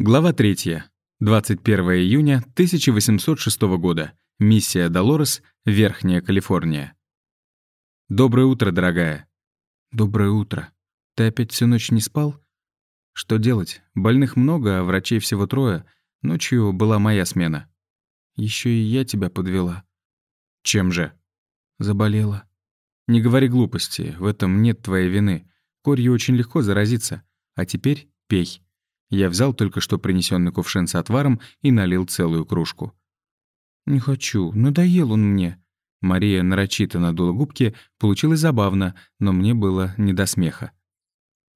Глава 3. 21 июня 1806 года. Миссия Долорес, Верхняя Калифорния. Доброе утро, дорогая. Доброе утро. Ты опять всю ночь не спал? Что делать? Больных много, а врачей всего трое. Ночью была моя смена. Еще и я тебя подвела. Чем же? Заболела. Не говори глупости, в этом нет твоей вины. Корью очень легко заразиться. А теперь пей. Я взял только что принесенный кувшин с отваром и налил целую кружку. «Не хочу, надоел он мне». Мария нарочито надула губки, получилось забавно, но мне было не до смеха.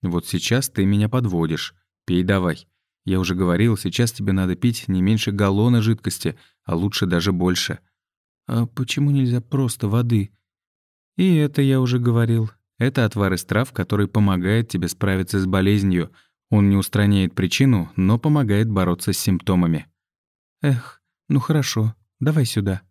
«Вот сейчас ты меня подводишь. Пей давай. Я уже говорил, сейчас тебе надо пить не меньше галлона жидкости, а лучше даже больше». «А почему нельзя просто воды?» «И это я уже говорил. Это отвар из трав, который помогает тебе справиться с болезнью, он не устраняет причину, но помогает бороться с симптомами. Эх, ну хорошо, давай сюда.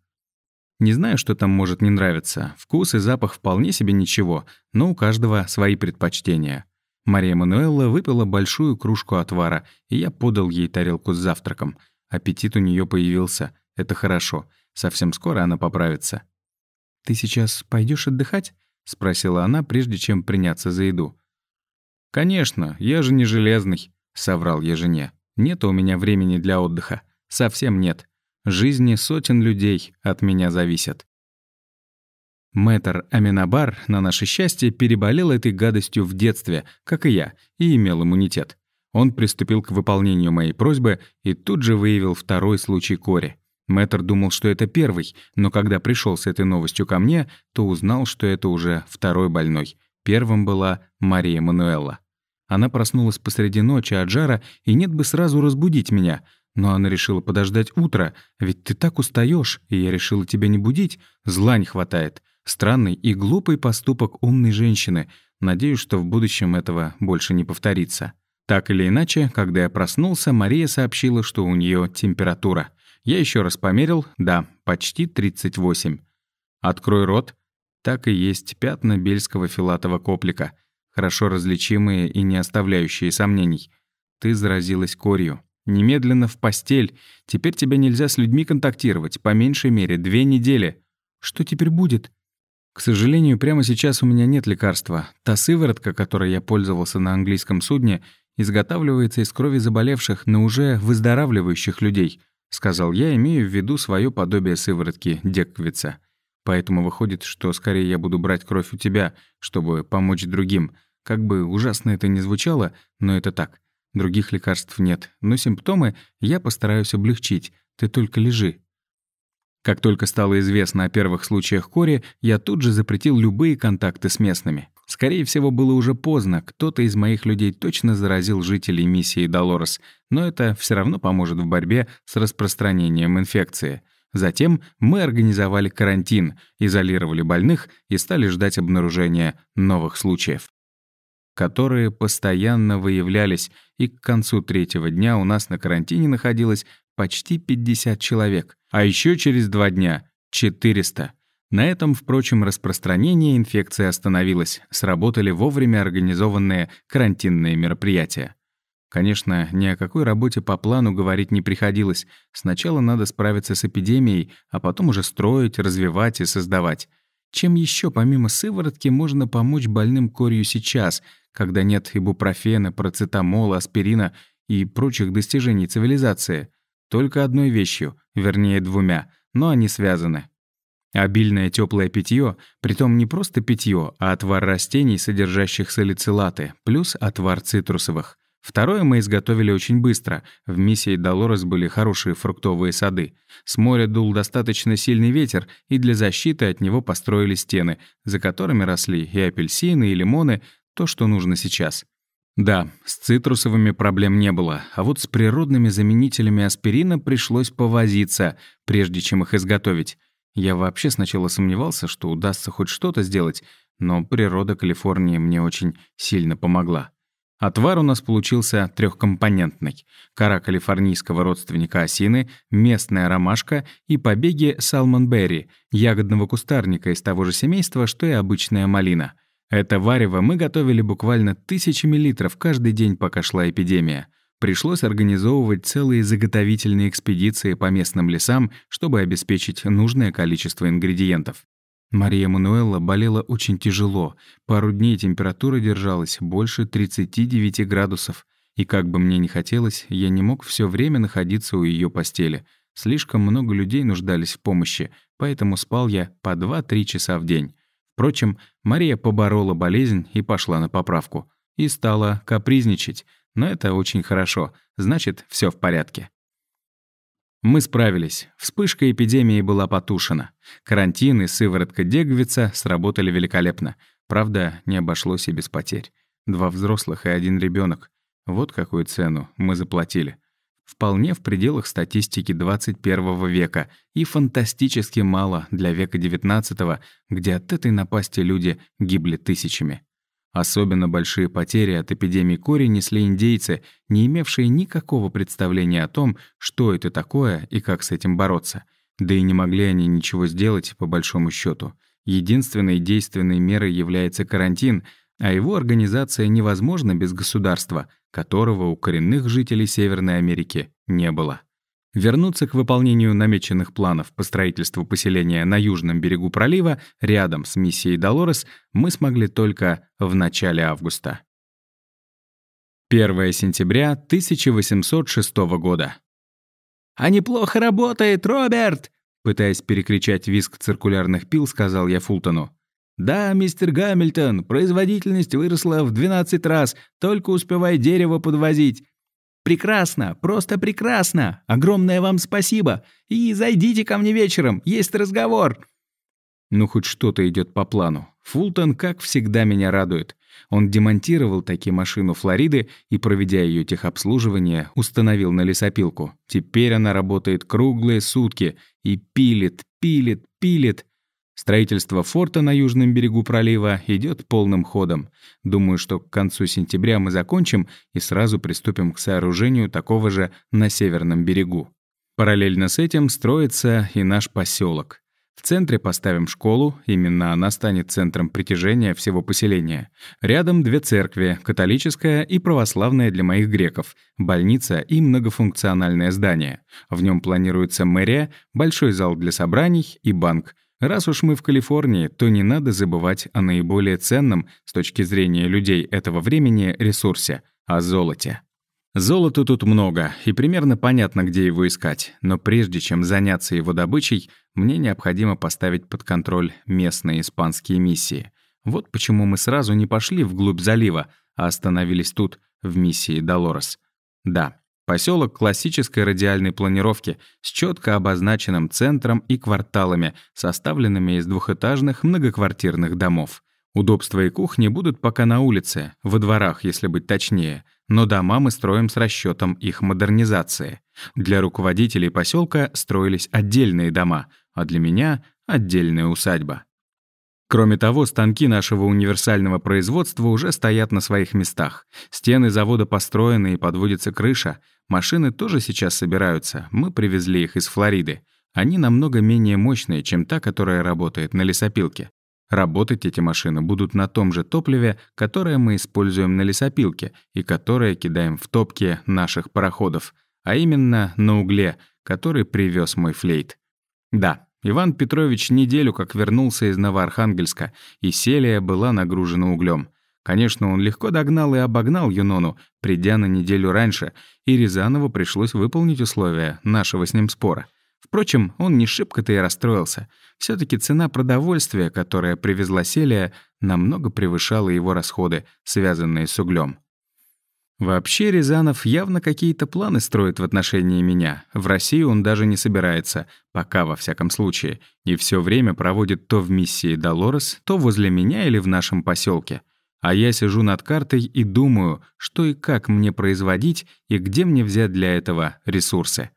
Не знаю, что там может не нравиться. Вкус и запах вполне себе ничего, но у каждого свои предпочтения. Мария Мануэлла выпила большую кружку отвара, и я подал ей тарелку с завтраком. Аппетит у нее появился. Это хорошо. Совсем скоро она поправится. «Ты сейчас пойдешь отдыхать?» — спросила она, прежде чем приняться за еду. «Конечно, я же не железный», — соврал я жене. «Нет у меня времени для отдыха. Совсем нет. Жизни сотен людей от меня зависят». Мэтр Аминабар, на наше счастье, переболел этой гадостью в детстве, как и я, и имел иммунитет. Он приступил к выполнению моей просьбы и тут же выявил второй случай кори. Мэтр думал, что это первый, но когда пришел с этой новостью ко мне, то узнал, что это уже второй больной. Первым была Мария Мануэлла. Она проснулась посреди ночи от жара, и нет бы сразу разбудить меня. Но она решила подождать утро, ведь ты так устаешь, и я решила тебя не будить. Зла не хватает. Странный и глупый поступок умной женщины. Надеюсь, что в будущем этого больше не повторится. Так или иначе, когда я проснулся, Мария сообщила, что у нее температура. Я еще раз померил, да, почти 38. Открой рот. Так и есть пятна бельского филатового коплика хорошо различимые и не оставляющие сомнений. Ты заразилась корью. Немедленно в постель. Теперь тебе нельзя с людьми контактировать, по меньшей мере, две недели. Что теперь будет? К сожалению, прямо сейчас у меня нет лекарства. Та сыворотка, которой я пользовался на английском судне, изготавливается из крови заболевших, но уже выздоравливающих людей, сказал я, имею в виду свое подобие сыворотки Декквица. Поэтому выходит, что скорее я буду брать кровь у тебя, чтобы помочь другим. Как бы ужасно это ни звучало, но это так. Других лекарств нет, но симптомы я постараюсь облегчить. Ты только лежи. Как только стало известно о первых случаях кори, я тут же запретил любые контакты с местными. Скорее всего, было уже поздно, кто-то из моих людей точно заразил жителей миссии Долорес, но это все равно поможет в борьбе с распространением инфекции. Затем мы организовали карантин, изолировали больных и стали ждать обнаружения новых случаев которые постоянно выявлялись, и к концу третьего дня у нас на карантине находилось почти 50 человек, а еще через два дня — 400. На этом, впрочем, распространение инфекции остановилось, сработали вовремя организованные карантинные мероприятия. Конечно, ни о какой работе по плану говорить не приходилось. Сначала надо справиться с эпидемией, а потом уже строить, развивать и создавать. Чем еще помимо сыворотки можно помочь больным корью сейчас, когда нет ибупрофена, процетамола, аспирина и прочих достижений цивилизации? Только одной вещью, вернее двумя, но они связаны. Обильное теплое питье, притом не просто питье, а отвар растений, содержащих салицилаты, плюс отвар цитрусовых. Второе мы изготовили очень быстро. В миссии Долорес были хорошие фруктовые сады. С моря дул достаточно сильный ветер, и для защиты от него построили стены, за которыми росли и апельсины, и лимоны, то, что нужно сейчас. Да, с цитрусовыми проблем не было, а вот с природными заменителями аспирина пришлось повозиться, прежде чем их изготовить. Я вообще сначала сомневался, что удастся хоть что-то сделать, но природа Калифорнии мне очень сильно помогла. Отвар у нас получился трехкомпонентный. Кора калифорнийского родственника осины, местная ромашка и побеги салмонберри, ягодного кустарника из того же семейства, что и обычная малина. Это варево мы готовили буквально тысячами литров каждый день, пока шла эпидемия. пришлось организовывать целые заготовительные экспедиции по местным лесам, чтобы обеспечить нужное количество ингредиентов. Мария Мануэлла болела очень тяжело. Пару дней температура держалась больше 39 градусов. И как бы мне ни хотелось, я не мог все время находиться у ее постели. Слишком много людей нуждались в помощи, поэтому спал я по 2-3 часа в день. Впрочем, Мария поборола болезнь и пошла на поправку. И стала капризничать. Но это очень хорошо, значит, все в порядке. Мы справились. Вспышка эпидемии была потушена. Карантин и сыворотка Дегвица сработали великолепно. Правда, не обошлось и без потерь. Два взрослых и один ребенок. Вот какую цену мы заплатили. Вполне в пределах статистики 21 века и фантастически мало для века 19 где от этой напасти люди гибли тысячами. Особенно большие потери от эпидемии кори несли индейцы, не имевшие никакого представления о том, что это такое и как с этим бороться. Да и не могли они ничего сделать, по большому счету. Единственной действенной мерой является карантин, а его организация невозможна без государства, которого у коренных жителей Северной Америки не было. Вернуться к выполнению намеченных планов по строительству поселения на южном берегу пролива, рядом с миссией Долорес, мы смогли только в начале августа. 1 сентября 1806 года. «А неплохо работает, Роберт!» Пытаясь перекричать визг циркулярных пил, сказал я Фултону. «Да, мистер Гамильтон, производительность выросла в 12 раз, только успевай дерево подвозить. «Прекрасно, просто прекрасно! Огромное вам спасибо! И зайдите ко мне вечером, есть разговор!» Ну, хоть что-то идет по плану. Фултон, как всегда, меня радует. Он демонтировал такие машину Флориды и, проведя ее техобслуживание, установил на лесопилку. Теперь она работает круглые сутки и пилит, пилит, пилит. Строительство форта на южном берегу пролива идет полным ходом. Думаю, что к концу сентября мы закончим и сразу приступим к сооружению такого же на северном берегу. Параллельно с этим строится и наш поселок. В центре поставим школу, именно она станет центром притяжения всего поселения. Рядом две церкви, католическая и православная для моих греков, больница и многофункциональное здание. В нем планируется мэрия, большой зал для собраний и банк, Раз уж мы в Калифорнии, то не надо забывать о наиболее ценном с точки зрения людей этого времени ресурсе — о золоте. Золота тут много, и примерно понятно, где его искать, но прежде чем заняться его добычей, мне необходимо поставить под контроль местные испанские миссии. Вот почему мы сразу не пошли вглубь залива, а остановились тут, в миссии Долорес. Да, Поселок классической радиальной планировки с четко обозначенным центром и кварталами, составленными из двухэтажных многоквартирных домов. Удобства и кухни будут пока на улице, во дворах, если быть точнее, но дома мы строим с расчетом их модернизации. Для руководителей поселка строились отдельные дома, а для меня — отдельная усадьба. Кроме того, станки нашего универсального производства уже стоят на своих местах. Стены завода построены и подводится крыша. Машины тоже сейчас собираются. Мы привезли их из Флориды. Они намного менее мощные, чем та, которая работает на лесопилке. Работать эти машины будут на том же топливе, которое мы используем на лесопилке и которое кидаем в топки наших пароходов, а именно на угле, который привез мой флейт. Да, Иван Петрович неделю как вернулся из Новоархангельска, и Селия была нагружена углем. Конечно, он легко догнал и обогнал Юнону, придя на неделю раньше, и Рязанову пришлось выполнить условия нашего с ним спора. Впрочем, он не шибко-то и расстроился. все таки цена продовольствия, которое привезла Селия, намного превышала его расходы, связанные с углем. Вообще Рязанов явно какие-то планы строит в отношении меня. В Россию он даже не собирается, пока во всяком случае, и все время проводит то в миссии Долорес, то возле меня или в нашем поселке. А я сижу над картой и думаю, что и как мне производить и где мне взять для этого ресурсы.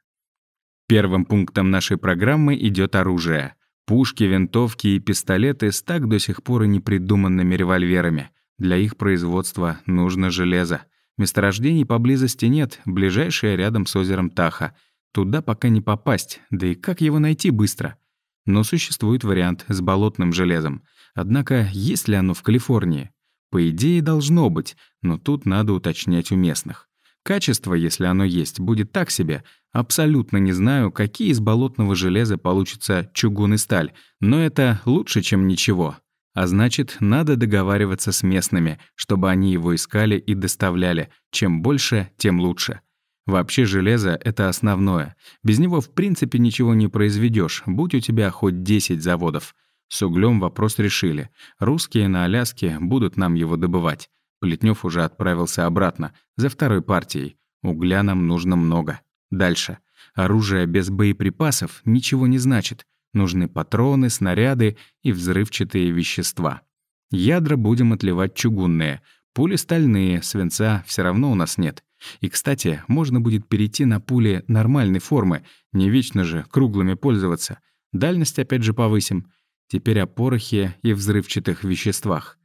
Первым пунктом нашей программы идет оружие. Пушки, винтовки и пистолеты с так до сих пор и непридуманными револьверами. Для их производства нужно железо. Месторождений поблизости нет, ближайшее рядом с озером Таха. Туда пока не попасть, да и как его найти быстро? Но существует вариант с болотным железом. Однако, есть ли оно в Калифорнии? По идее, должно быть, но тут надо уточнять у местных. Качество, если оно есть, будет так себе. Абсолютно не знаю, какие из болотного железа получится чугун и сталь, но это лучше, чем ничего. А значит, надо договариваться с местными, чтобы они его искали и доставляли. Чем больше, тем лучше. Вообще железо — это основное. Без него в принципе ничего не произведешь, будь у тебя хоть 10 заводов. С углем вопрос решили. Русские на Аляске будут нам его добывать. Плетнев уже отправился обратно, за второй партией. Угля нам нужно много. Дальше. Оружие без боеприпасов ничего не значит. Нужны патроны, снаряды и взрывчатые вещества. Ядра будем отливать чугунные. Пули стальные, свинца все равно у нас нет. И, кстати, можно будет перейти на пули нормальной формы, не вечно же круглыми пользоваться. Дальность опять же повысим. Теперь о порохе и взрывчатых веществах.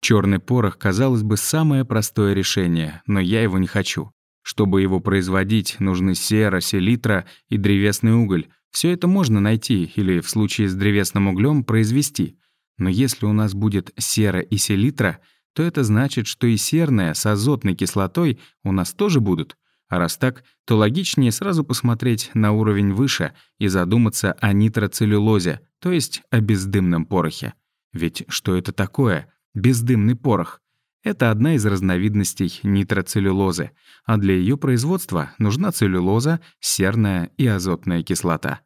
Черный порох, казалось бы, самое простое решение, но я его не хочу. Чтобы его производить, нужны сера, селитра и древесный уголь. Все это можно найти или, в случае с древесным углем, произвести. Но если у нас будет сера и селитра, то это значит, что и серная с азотной кислотой у нас тоже будут. А раз так, то логичнее сразу посмотреть на уровень выше и задуматься о нитроцеллюлозе, то есть о бездымном порохе. Ведь что это такое? бездымный порох. Это одна из разновидностей нитроцеллюлозы, а для ее производства нужна целлюлоза, серная и азотная кислота.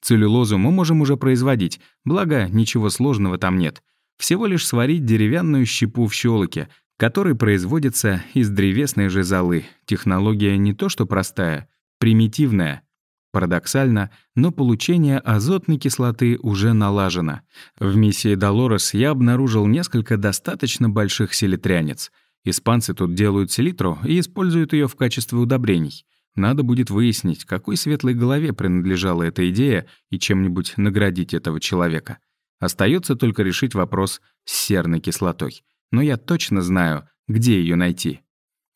Целлюлозу мы можем уже производить, благо ничего сложного там нет. Всего лишь сварить деревянную щепу в щелоке, который производится из древесной же золы. Технология не то что простая, примитивная — Парадоксально, но получение азотной кислоты уже налажено. В миссии Долорес я обнаружил несколько достаточно больших селитрянец. Испанцы тут делают селитру и используют ее в качестве удобрений. Надо будет выяснить, какой светлой голове принадлежала эта идея и чем-нибудь наградить этого человека. Остается только решить вопрос с серной кислотой. Но я точно знаю, где ее найти.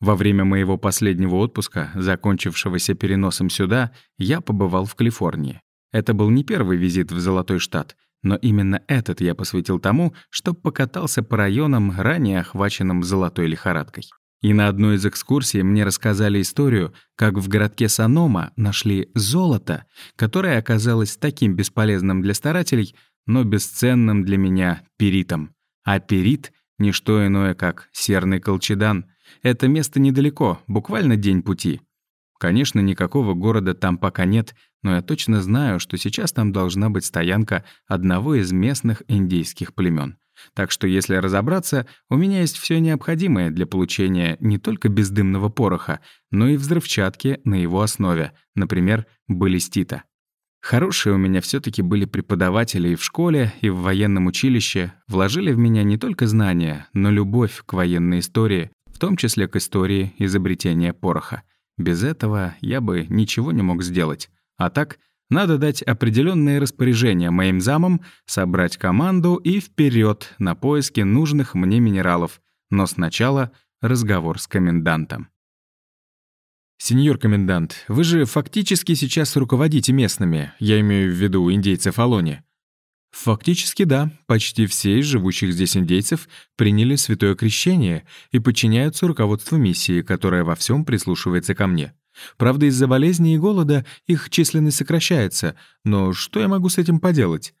Во время моего последнего отпуска, закончившегося переносом сюда, я побывал в Калифорнии. Это был не первый визит в Золотой Штат, но именно этот я посвятил тому, что покатался по районам, ранее охваченным золотой лихорадкой. И на одной из экскурсий мне рассказали историю, как в городке Санома нашли золото, которое оказалось таким бесполезным для старателей, но бесценным для меня перитом. А перит — не что иное, как серный колчедан — это место недалеко, буквально день пути. Конечно, никакого города там пока нет, но я точно знаю, что сейчас там должна быть стоянка одного из местных индейских племен. Так что, если разобраться, у меня есть все необходимое для получения не только бездымного пороха, но и взрывчатки на его основе, например, баллистита. Хорошие у меня все таки были преподаватели и в школе, и в военном училище, вложили в меня не только знания, но любовь к военной истории, в том числе к истории изобретения пороха. Без этого я бы ничего не мог сделать. А так, надо дать определенные распоряжения моим замам, собрать команду и вперед на поиски нужных мне минералов. Но сначала разговор с комендантом. «Сеньор комендант, вы же фактически сейчас руководите местными, я имею в виду индейцев Алони. Фактически да, почти все из живущих здесь индейцев приняли святое крещение и подчиняются руководству миссии, которая во всем прислушивается ко мне. Правда, из-за болезни и голода их численность сокращается, но что я могу с этим поделать?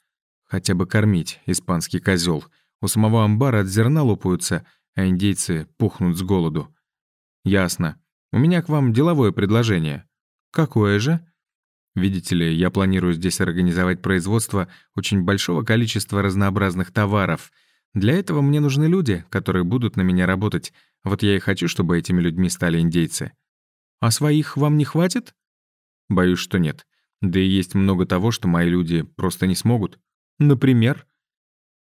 Хотя бы кормить, испанский козел. У самого амбара от зерна лопаются, а индейцы пухнут с голоду. Ясно. У меня к вам деловое предложение. Какое же? Видите ли, я планирую здесь организовать производство очень большого количества разнообразных товаров. Для этого мне нужны люди, которые будут на меня работать. Вот я и хочу, чтобы этими людьми стали индейцы. А своих вам не хватит? Боюсь, что нет. Да и есть много того, что мои люди просто не смогут. Например?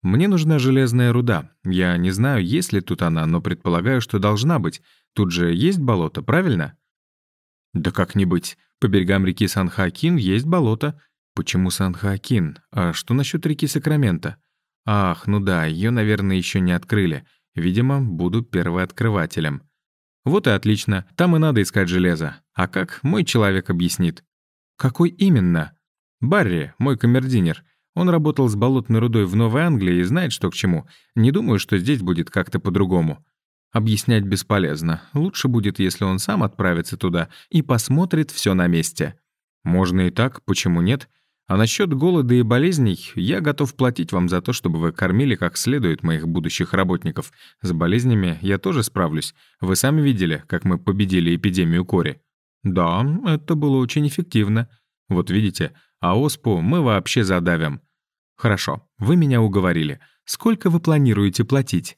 Мне нужна железная руда. Я не знаю, есть ли тут она, но предполагаю, что должна быть. Тут же есть болото, правильно? Да как не быть. По берегам реки Сан-Хоакин есть болото. Почему Сан-Хоакин? А что насчет реки Сакраменто? Ах, ну да, ее, наверное, еще не открыли. Видимо, буду первооткрывателем. Вот и отлично, там и надо искать железо. А как, мой человек объяснит. Какой именно? Барри, мой камердинер. Он работал с болотной рудой в Новой Англии и знает, что к чему. Не думаю, что здесь будет как-то по-другому. Объяснять бесполезно. Лучше будет, если он сам отправится туда и посмотрит все на месте. Можно и так, почему нет? А насчет голода и болезней я готов платить вам за то, чтобы вы кормили как следует моих будущих работников. С болезнями я тоже справлюсь. Вы сами видели, как мы победили эпидемию кори. Да, это было очень эффективно. Вот видите, а оспу мы вообще задавим. Хорошо, вы меня уговорили. Сколько вы планируете платить?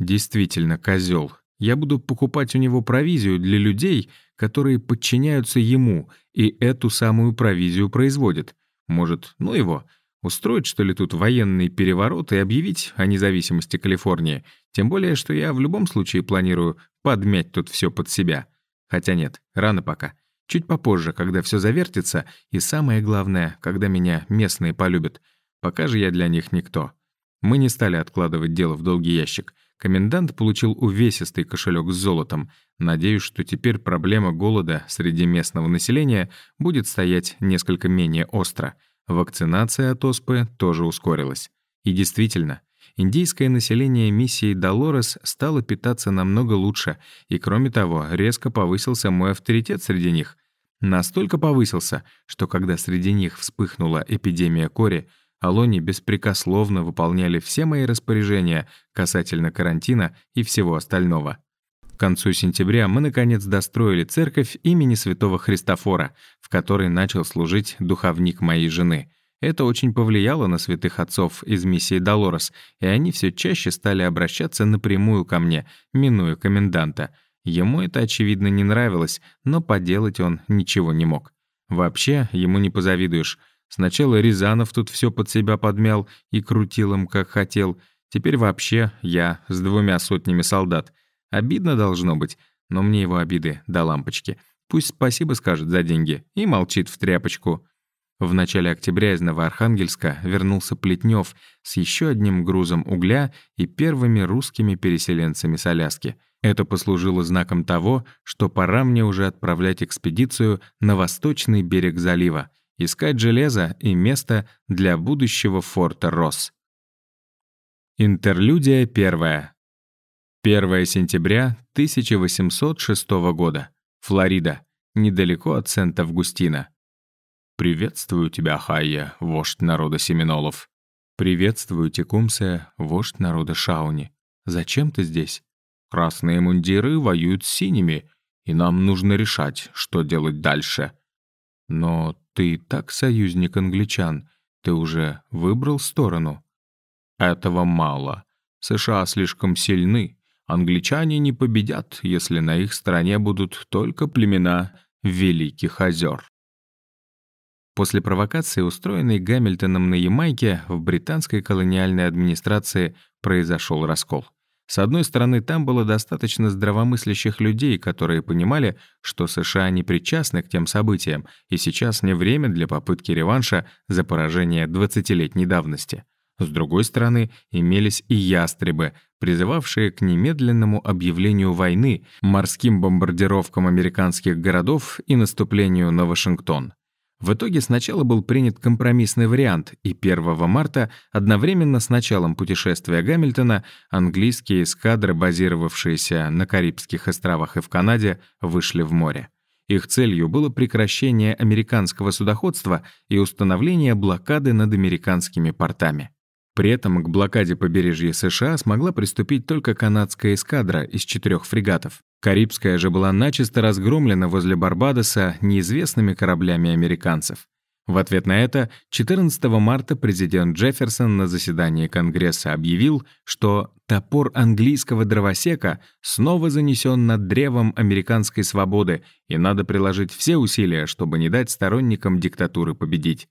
Действительно, козел. Я буду покупать у него провизию для людей, которые подчиняются ему, и эту самую провизию производят. Может, ну его, устроить, что ли, тут военный переворот и объявить о независимости Калифорнии? Тем более, что я в любом случае планирую подмять тут все под себя. Хотя нет, рано пока. Чуть попозже, когда все завертится, и самое главное, когда меня местные полюбят. Пока же я для них никто. Мы не стали откладывать дело в долгий ящик. Комендант получил увесистый кошелек с золотом. Надеюсь, что теперь проблема голода среди местного населения будет стоять несколько менее остро. Вакцинация от оспы тоже ускорилась. И действительно, индийское население миссии Долорес стало питаться намного лучше, и кроме того, резко повысился мой авторитет среди них. Настолько повысился, что когда среди них вспыхнула эпидемия кори, Алони беспрекословно выполняли все мои распоряжения касательно карантина и всего остального. К концу сентября мы, наконец, достроили церковь имени святого Христофора, в которой начал служить духовник моей жены. Это очень повлияло на святых отцов из миссии Долорес, и они все чаще стали обращаться напрямую ко мне, минуя коменданта. Ему это, очевидно, не нравилось, но поделать он ничего не мог. Вообще, ему не позавидуешь — Сначала Рязанов тут все под себя подмял и крутил им, как хотел. Теперь вообще я с двумя сотнями солдат. Обидно должно быть, но мне его обиды до лампочки. Пусть спасибо скажет за деньги и молчит в тряпочку. В начале октября из Новоархангельска вернулся Плетнев с еще одним грузом угля и первыми русскими переселенцами с Аляски. Это послужило знаком того, что пора мне уже отправлять экспедицию на восточный берег залива — искать железо и место для будущего форта Росс. Интерлюдия первая. 1 сентября 1806 года. Флорида, недалеко от Сент-Августина. «Приветствую тебя, Хайя, вождь народа Семинолов». «Приветствую, Текумсе, вождь народа Шауни. Зачем ты здесь?» «Красные мундиры воюют с синими, и нам нужно решать, что делать дальше». «Но ты и так союзник англичан. Ты уже выбрал сторону?» «Этого мало. США слишком сильны. Англичане не победят, если на их стороне будут только племена Великих озер». После провокации, устроенной Гамильтоном на Ямайке, в британской колониальной администрации произошел раскол. С одной стороны, там было достаточно здравомыслящих людей, которые понимали, что США не причастны к тем событиям, и сейчас не время для попытки реванша за поражение 20-летней давности. С другой стороны, имелись и ястребы, призывавшие к немедленному объявлению войны, морским бомбардировкам американских городов и наступлению на Вашингтон. В итоге сначала был принят компромиссный вариант, и 1 марта, одновременно с началом путешествия Гамильтона, английские эскадры, базировавшиеся на Карибских островах и в Канаде, вышли в море. Их целью было прекращение американского судоходства и установление блокады над американскими портами. При этом к блокаде побережья США смогла приступить только канадская эскадра из четырех фрегатов. Карибская же была начисто разгромлена возле Барбадоса неизвестными кораблями американцев. В ответ на это 14 марта президент Джефферсон на заседании Конгресса объявил, что топор английского дровосека снова занесен над древом американской свободы, и надо приложить все усилия, чтобы не дать сторонникам диктатуры победить.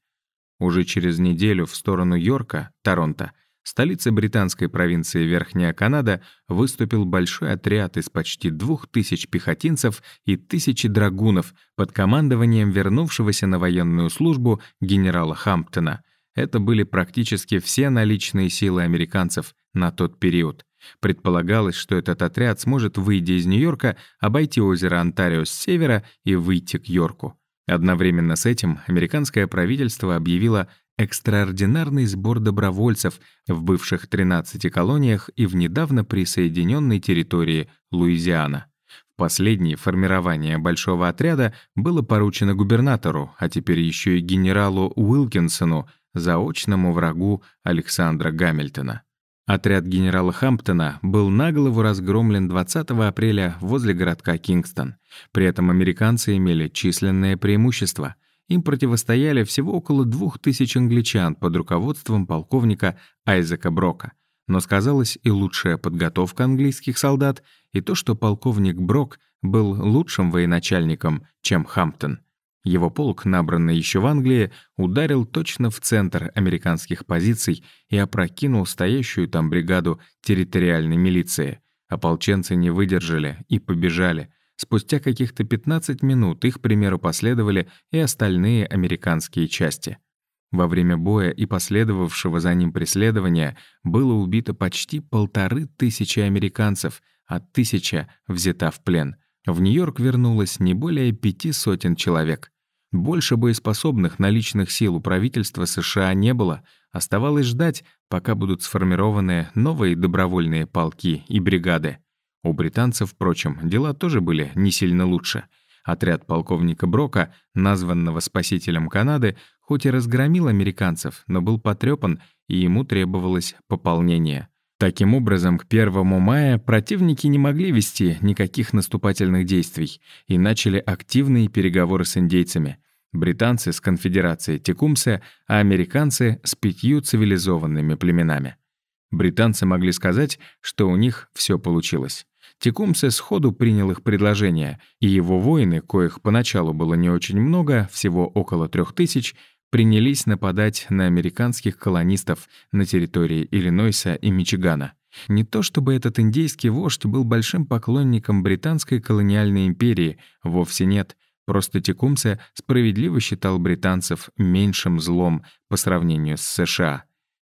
Уже через неделю в сторону Йорка, Торонто, столицы британской провинции Верхняя Канада, выступил большой отряд из почти двух тысяч пехотинцев и тысячи драгунов под командованием вернувшегося на военную службу генерала Хамптона. Это были практически все наличные силы американцев на тот период. Предполагалось, что этот отряд сможет, выйти из Нью-Йорка, обойти озеро Онтарио с севера и выйти к Йорку. Одновременно с этим американское правительство объявило экстраординарный сбор добровольцев в бывших 13 колониях и в недавно присоединенной территории Луизиана. В последнее формирование большого отряда было поручено губернатору, а теперь еще и генералу Уилкинсону, заочному врагу Александра Гамильтона. Отряд генерала Хамптона был наголову разгромлен 20 апреля возле городка Кингстон. При этом американцы имели численное преимущество. Им противостояли всего около двух тысяч англичан под руководством полковника Айзека Брока. Но сказалась и лучшая подготовка английских солдат, и то, что полковник Брок был лучшим военачальником, чем Хамптон. Его полк, набранный еще в Англии, ударил точно в центр американских позиций и опрокинул стоящую там бригаду территориальной милиции. Ополченцы не выдержали и побежали — Спустя каких-то 15 минут их примеру последовали и остальные американские части. Во время боя и последовавшего за ним преследования было убито почти полторы тысячи американцев, а тысяча взята в плен. В Нью-Йорк вернулось не более пяти сотен человек. Больше боеспособных наличных сил у правительства США не было, оставалось ждать, пока будут сформированы новые добровольные полки и бригады. У британцев, впрочем, дела тоже были не сильно лучше. Отряд полковника Брока, названного спасителем Канады, хоть и разгромил американцев, но был потрепан, и ему требовалось пополнение. Таким образом, к 1 мая противники не могли вести никаких наступательных действий и начали активные переговоры с индейцами. Британцы с конфедерацией Текумсе, а американцы с пятью цивилизованными племенами. Британцы могли сказать, что у них все получилось. Текумсе сходу принял их предложение, и его воины, коих поначалу было не очень много, всего около трех тысяч, принялись нападать на американских колонистов на территории Иллинойса и Мичигана. Не то чтобы этот индейский вождь был большим поклонником британской колониальной империи, вовсе нет. Просто Текумсе справедливо считал британцев меньшим злом по сравнению с США.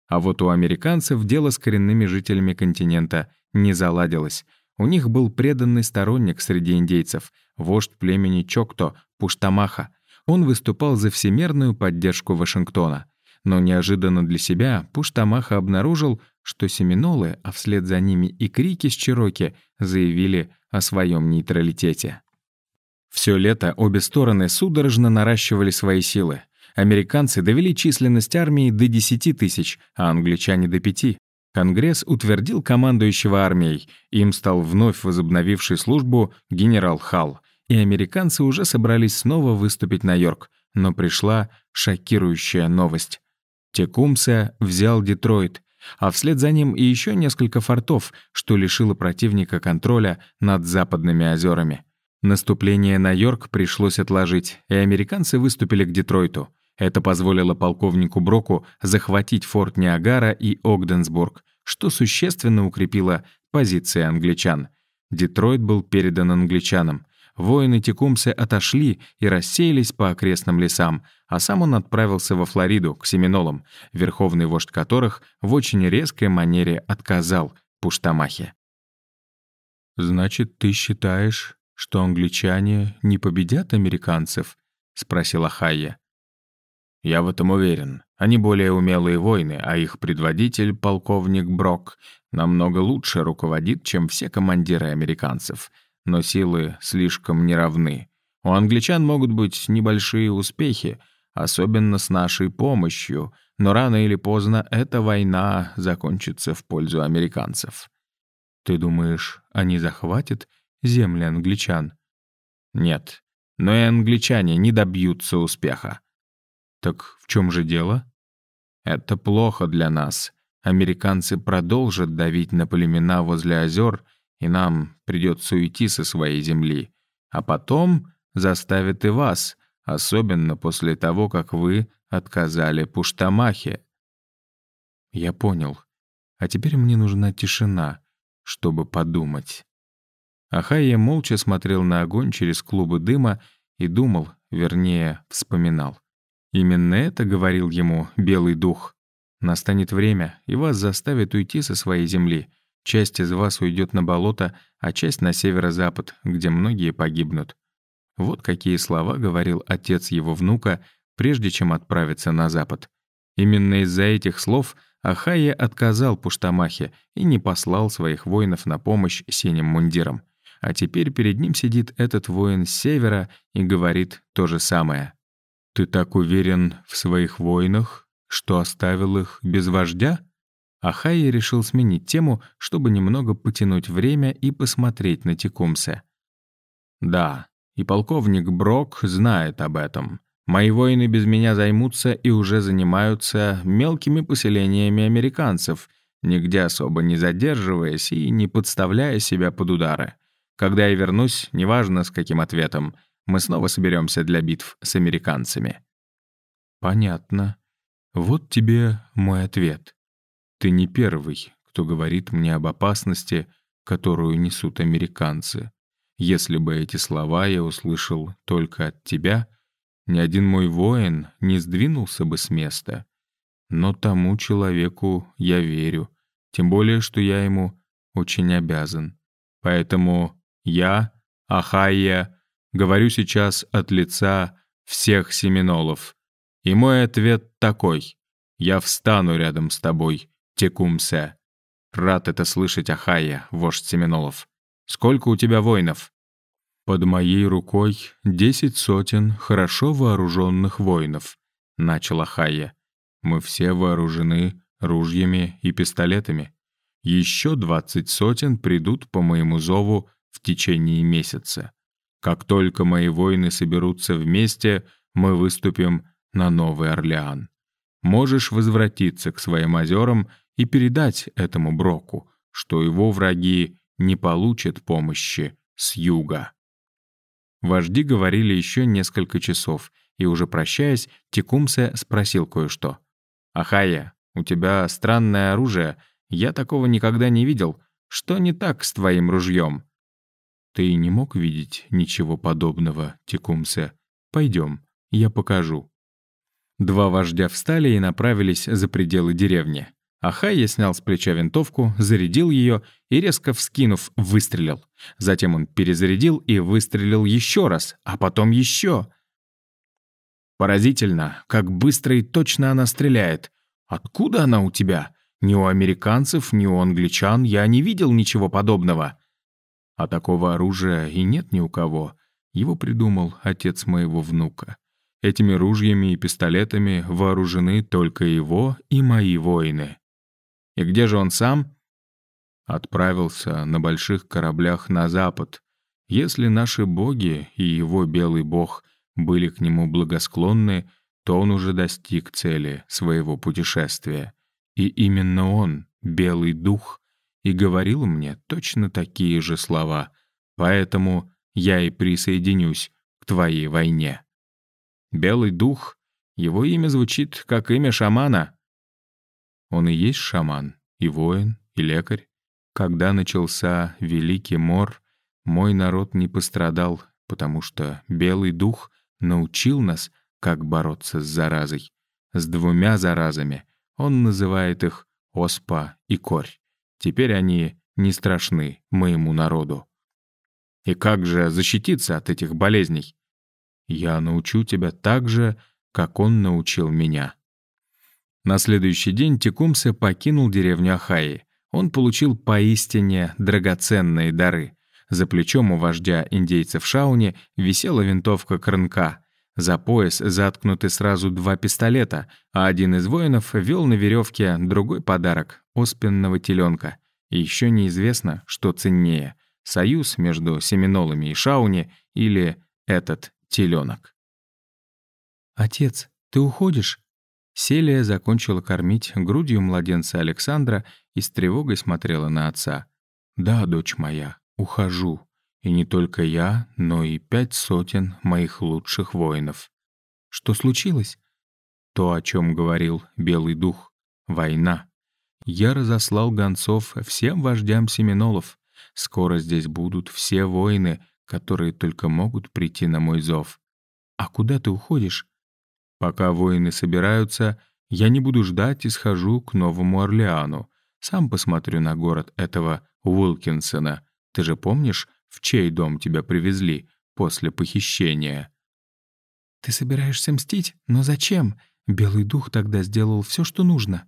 А вот у американцев дело с коренными жителями континента не заладилось — у них был преданный сторонник среди индейцев, вождь племени Чокто, Пуштамаха. Он выступал за всемирную поддержку Вашингтона. Но неожиданно для себя Пуштамаха обнаружил, что семинолы, а вслед за ними и крики с Чироки, заявили о своем нейтралитете. Все лето обе стороны судорожно наращивали свои силы. Американцы довели численность армии до 10 тысяч, а англичане — до 5. Конгресс утвердил командующего армией, им стал вновь возобновивший службу генерал Халл, и американцы уже собрались снова выступить на Йорк, но пришла шокирующая новость. Текумсе взял Детройт, а вслед за ним и еще несколько фортов, что лишило противника контроля над западными озерами. Наступление на Йорк пришлось отложить, и американцы выступили к Детройту. Это позволило полковнику Броку захватить форт Ниагара и Огденсбург, что существенно укрепило позиции англичан. Детройт был передан англичанам. Воины Текумсе отошли и рассеялись по окрестным лесам, а сам он отправился во Флориду, к Семинолам, верховный вождь которых в очень резкой манере отказал Пуштамахе. «Значит, ты считаешь, что англичане не победят американцев?» — спросила Хайя. Я в этом уверен. Они более умелые воины, а их предводитель, полковник Брок, намного лучше руководит, чем все командиры американцев. Но силы слишком неравны. У англичан могут быть небольшие успехи, особенно с нашей помощью, но рано или поздно эта война закончится в пользу американцев. Ты думаешь, они захватят земли англичан? Нет, но и англичане не добьются успеха. Так в чем же дело? Это плохо для нас. Американцы продолжат давить на племена возле озер, и нам придется уйти со своей земли. А потом заставят и вас, особенно после того, как вы отказали Пуштамахе. Я понял. А теперь мне нужна тишина, чтобы подумать. Ахайя молча смотрел на огонь через клубы дыма и думал, вернее, вспоминал. Именно это говорил ему Белый Дух. Настанет время, и вас заставят уйти со своей земли. Часть из вас уйдет на болото, а часть на северо-запад, где многие погибнут. Вот какие слова говорил отец его внука, прежде чем отправиться на запад. Именно из-за этих слов Ахайя отказал Пуштамахе и не послал своих воинов на помощь синим мундирам. А теперь перед ним сидит этот воин с севера и говорит то же самое. «Ты так уверен в своих воинах, что оставил их без вождя?» Ахайя решил сменить тему, чтобы немного потянуть время и посмотреть на Текумсе. «Да, и полковник Брок знает об этом. Мои воины без меня займутся и уже занимаются мелкими поселениями американцев, нигде особо не задерживаясь и не подставляя себя под удары. Когда я вернусь, неважно с каким ответом, мы снова соберемся для битв с американцами». «Понятно. Вот тебе мой ответ. Ты не первый, кто говорит мне об опасности, которую несут американцы. Если бы эти слова я услышал только от тебя, ни один мой воин не сдвинулся бы с места. Но тому человеку я верю, тем более, что я ему очень обязан. Поэтому я, Ахайя, говорю сейчас от лица всех семинолов. И мой ответ такой. Я встану рядом с тобой, Текумсе. Рад это слышать, Ахайя, вождь семинолов. Сколько у тебя воинов?» «Под моей рукой десять сотен хорошо вооруженных воинов», — начал Ахайя. «Мы все вооружены ружьями и пистолетами. Еще двадцать сотен придут по моему зову в течение месяца. Как только мои воины соберутся вместе, мы выступим на Новый Орлеан. Можешь возвратиться к своим озерам и передать этому Броку, что его враги не получат помощи с юга. Вожди говорили еще несколько часов, и уже прощаясь, Текумсе спросил кое-что. «Ахая, у тебя странное оружие, я такого никогда не видел. Что не так с твоим ружьем?» «Ты не мог видеть ничего подобного, Текумсе. Пойдем, я покажу». Два вождя встали и направились за пределы деревни. Ахайя снял с плеча винтовку, зарядил ее и, резко вскинув, выстрелил. Затем он перезарядил и выстрелил еще раз, а потом еще. Поразительно, как быстро и точно она стреляет. Откуда она у тебя? Ни у американцев, ни у англичан я не видел ничего подобного. А такого оружия и нет ни у кого. Его придумал отец моего внука. Этими ружьями и пистолетами вооружены только его и мои воины. И где же он сам? Отправился на больших кораблях на запад. Если наши боги и его белый бог были к нему благосклонны, то он уже достиг цели своего путешествия. И именно он, белый дух, и говорил мне точно такие же слова. Поэтому я и присоединюсь к твоей войне. Белый дух, его имя звучит как имя шамана. Он и есть шаман, и воин, и лекарь. Когда начался Великий Мор, мой народ не пострадал, потому что Белый Дух научил нас, как бороться с заразой. С двумя заразами. Он называет их оспа и корь. Теперь они не страшны моему народу. И как же защититься от этих болезней? Я научу тебя так же, как он научил меня. На следующий день Текумсе покинул деревню Ахаи. Он получил поистине драгоценные дары. За плечом у вождя индейцев Шауни висела винтовка Крынка. За пояс заткнуты сразу два пистолета, а один из воинов вел на веревке другой подарок — оспенного теленка. И еще неизвестно, что ценнее — союз между семинолами и Шауни или этот теленок. «Отец, ты уходишь?» Селия закончила кормить грудью младенца Александра и с тревогой смотрела на отца. «Да, дочь моя, ухожу. И не только я, но и пять сотен моих лучших воинов». «Что случилось?» «То, о чем говорил Белый Дух. Война. Я разослал гонцов всем вождям семинолов. Скоро здесь будут все воины, которые только могут прийти на мой зов. А куда ты уходишь?» Пока воины собираются, я не буду ждать и схожу к Новому Орлеану. Сам посмотрю на город этого Уилкинсона. Ты же помнишь, в чей дом тебя привезли после похищения?» «Ты собираешься мстить? Но зачем? Белый дух тогда сделал все, что нужно.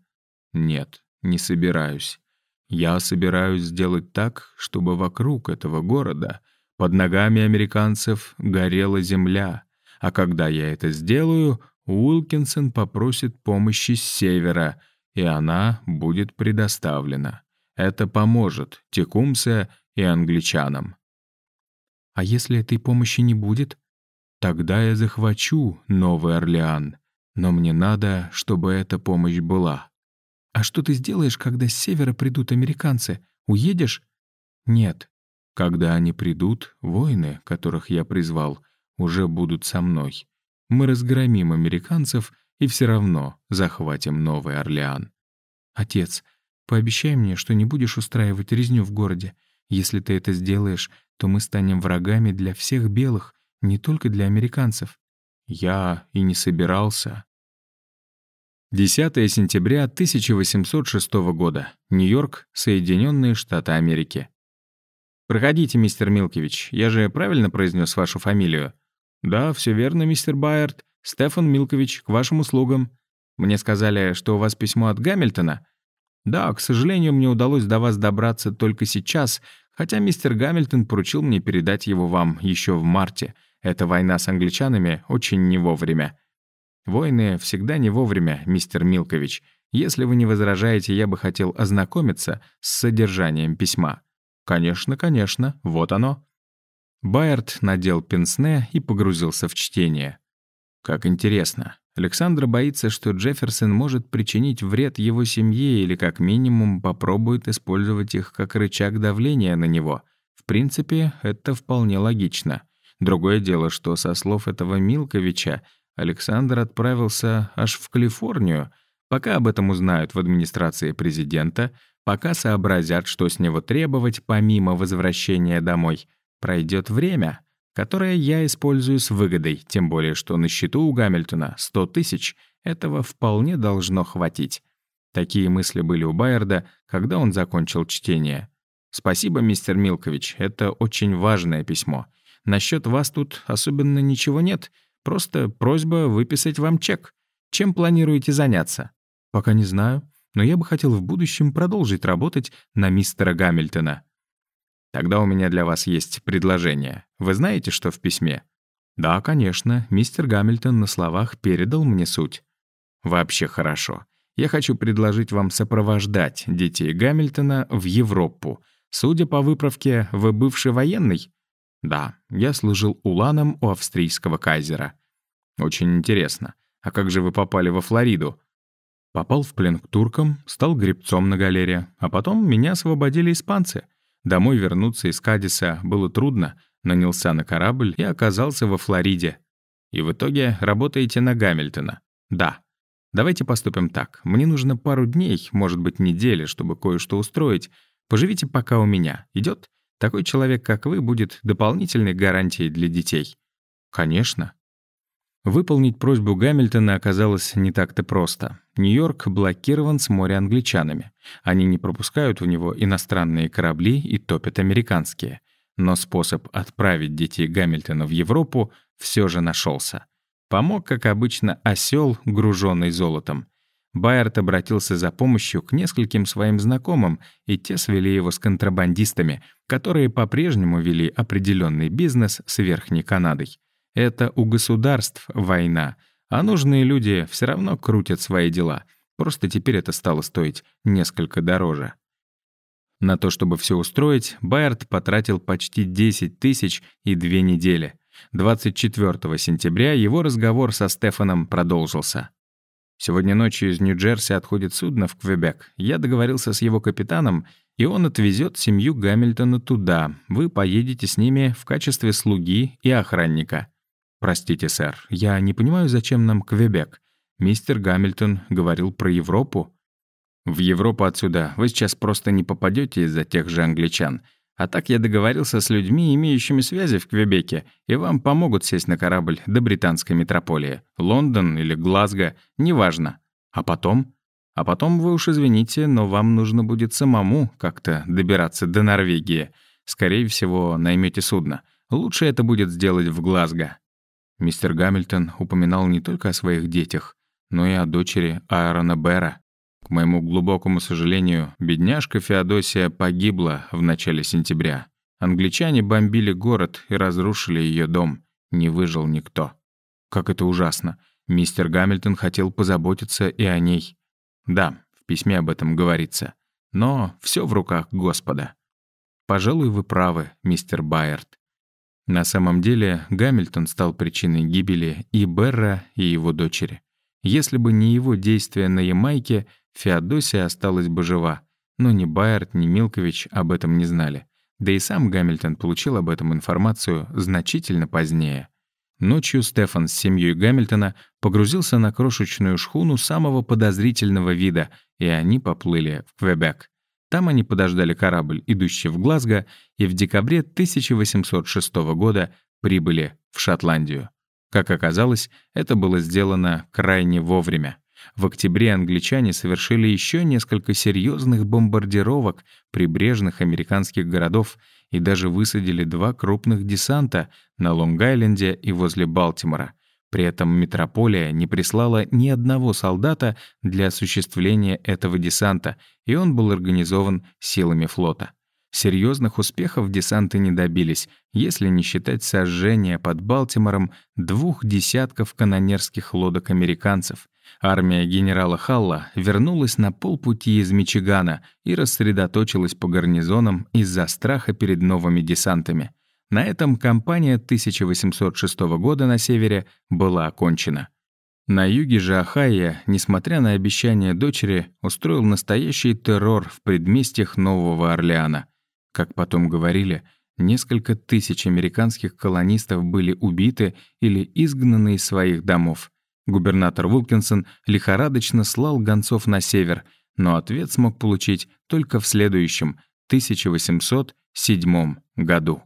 Нет, не собираюсь. Я собираюсь сделать так, чтобы вокруг этого города, под ногами американцев, горела земля. А когда я это сделаю, Уилкинсон попросит помощи с севера, и она будет предоставлена. Это поможет Текумсе и англичанам. А если этой помощи не будет? Тогда я захвачу Новый Орлеан. Но мне надо, чтобы эта помощь была. А что ты сделаешь, когда с севера придут американцы? Уедешь? Нет. Когда они придут, воины, которых я призвал, уже будут со мной. Мы разгромим американцев и все равно захватим Новый Орлеан. Отец, пообещай мне, что не будешь устраивать резню в городе. Если ты это сделаешь, то мы станем врагами для всех белых, не только для американцев. Я и не собирался. 10 сентября 1806 года. Нью-Йорк, Соединенные Штаты Америки. «Проходите, мистер Милкович. Я же правильно произнес вашу фамилию?» «Да, все верно, мистер Байерт. Стефан Милкович, к вашим услугам. Мне сказали, что у вас письмо от Гамильтона?» «Да, к сожалению, мне удалось до вас добраться только сейчас, хотя мистер Гамильтон поручил мне передать его вам еще в марте. Эта война с англичанами очень не вовремя». «Войны всегда не вовремя, мистер Милкович. Если вы не возражаете, я бы хотел ознакомиться с содержанием письма». «Конечно, конечно, вот оно». Байерт надел пенсне и погрузился в чтение. Как интересно. Александр боится, что Джефферсон может причинить вред его семье или как минимум попробует использовать их как рычаг давления на него. В принципе, это вполне логично. Другое дело, что со слов этого Милковича Александр отправился аж в Калифорнию. Пока об этом узнают в администрации президента, пока сообразят, что с него требовать помимо возвращения домой, Пройдет время, которое я использую с выгодой, тем более что на счету у Гамильтона 100 тысяч, этого вполне должно хватить. Такие мысли были у Байерда, когда он закончил чтение. «Спасибо, мистер Милкович, это очень важное письмо. Насчет вас тут особенно ничего нет, просто просьба выписать вам чек. Чем планируете заняться?» «Пока не знаю, но я бы хотел в будущем продолжить работать на мистера Гамильтона». Тогда у меня для вас есть предложение. Вы знаете, что в письме? Да, конечно, мистер Гамильтон на словах передал мне суть. Вообще хорошо. Я хочу предложить вам сопровождать детей Гамильтона в Европу. Судя по выправке, вы бывший военный? Да, я служил уланом у австрийского кайзера. Очень интересно. А как же вы попали во Флориду? Попал в плен к туркам, стал гребцом на галере, а потом меня освободили испанцы — Домой вернуться из Кадиса было трудно, нанялся на корабль и оказался во Флориде. И в итоге работаете на Гамильтона. Да. Давайте поступим так. Мне нужно пару дней, может быть, недели, чтобы кое-что устроить. Поживите пока у меня. Идет? Такой человек, как вы, будет дополнительной гарантией для детей. Конечно. Выполнить просьбу Гамильтона оказалось не так-то просто. Нью-Йорк блокирован с моря англичанами. Они не пропускают в него иностранные корабли и топят американские. Но способ отправить детей Гамильтона в Европу все же нашелся. Помог, как обычно, осел, груженный золотом. Байерт обратился за помощью к нескольким своим знакомым, и те свели его с контрабандистами, которые по-прежнему вели определенный бизнес с Верхней Канадой. Это у государств война, а нужные люди все равно крутят свои дела. Просто теперь это стало стоить несколько дороже. На то, чтобы все устроить, Байерт потратил почти 10 тысяч и две недели. 24 сентября его разговор со Стефаном продолжился. «Сегодня ночью из Нью-Джерси отходит судно в Квебек. Я договорился с его капитаном, и он отвезет семью Гамильтона туда. Вы поедете с ними в качестве слуги и охранника. «Простите, сэр, я не понимаю, зачем нам Квебек. Мистер Гамильтон говорил про Европу». «В Европу отсюда вы сейчас просто не попадете из-за тех же англичан. А так я договорился с людьми, имеющими связи в Квебеке, и вам помогут сесть на корабль до британской метрополии. Лондон или Глазго, неважно. А потом? А потом вы уж извините, но вам нужно будет самому как-то добираться до Норвегии. Скорее всего, наймете судно. Лучше это будет сделать в Глазго. Мистер Гамильтон упоминал не только о своих детях. но и о дочери Аарона Бера. К моему глубокому сожалению, бедняжка Феодосия погибла в начале сентября. Англичане бомбили город и разрушили ее дом. Не выжил никто. Как это ужасно. Мистер Гамильтон хотел позаботиться и о ней. Да, в письме об этом говорится. Но все в руках Господа. Пожалуй, вы правы, мистер Байерт. На самом деле, Гамильтон стал причиной гибели и Берра, и его дочери. Если бы не его действия на Ямайке, Феодосия осталась бы жива. Но ни Байерт, ни Милкович об этом не знали. Да и сам Гамильтон получил об этом информацию значительно позднее. Ночью Стефан с семьей Гамильтона погрузился на крошечную шхуну самого подозрительного вида, и они поплыли в Квебек. Там они подождали корабль, идущий в Глазго, и в декабре 1806 года прибыли в Шотландию. Как оказалось, это было сделано крайне вовремя. В октябре англичане совершили еще несколько серьезных бомбардировок прибрежных американских городов и даже высадили два крупных десанта на Лонг-Айленде и возле Балтимора. При этом метрополия не прислала ни одного солдата для осуществления этого десанта, и он был организован силами флота. Серьезных успехов десанты не добились, если не считать сожжения под Балтимором двух десятков канонерских лодок американцев. Армия генерала Халла вернулась на полпути из Мичигана и рассредоточилась по гарнизонам из-за страха перед новыми десантами. На этом кампания 1806 года на севере была окончена. На юге же Ахайя, несмотря на обещания дочери, устроил настоящий террор в предместьях Нового Орлеана. Как потом говорили, несколько тысяч американских колонистов были убиты или изгнаны из своих домов. Губернатор Уилкинсон лихорадочно слал гонцов на север, но ответ смог получить только в следующем, 1807 году.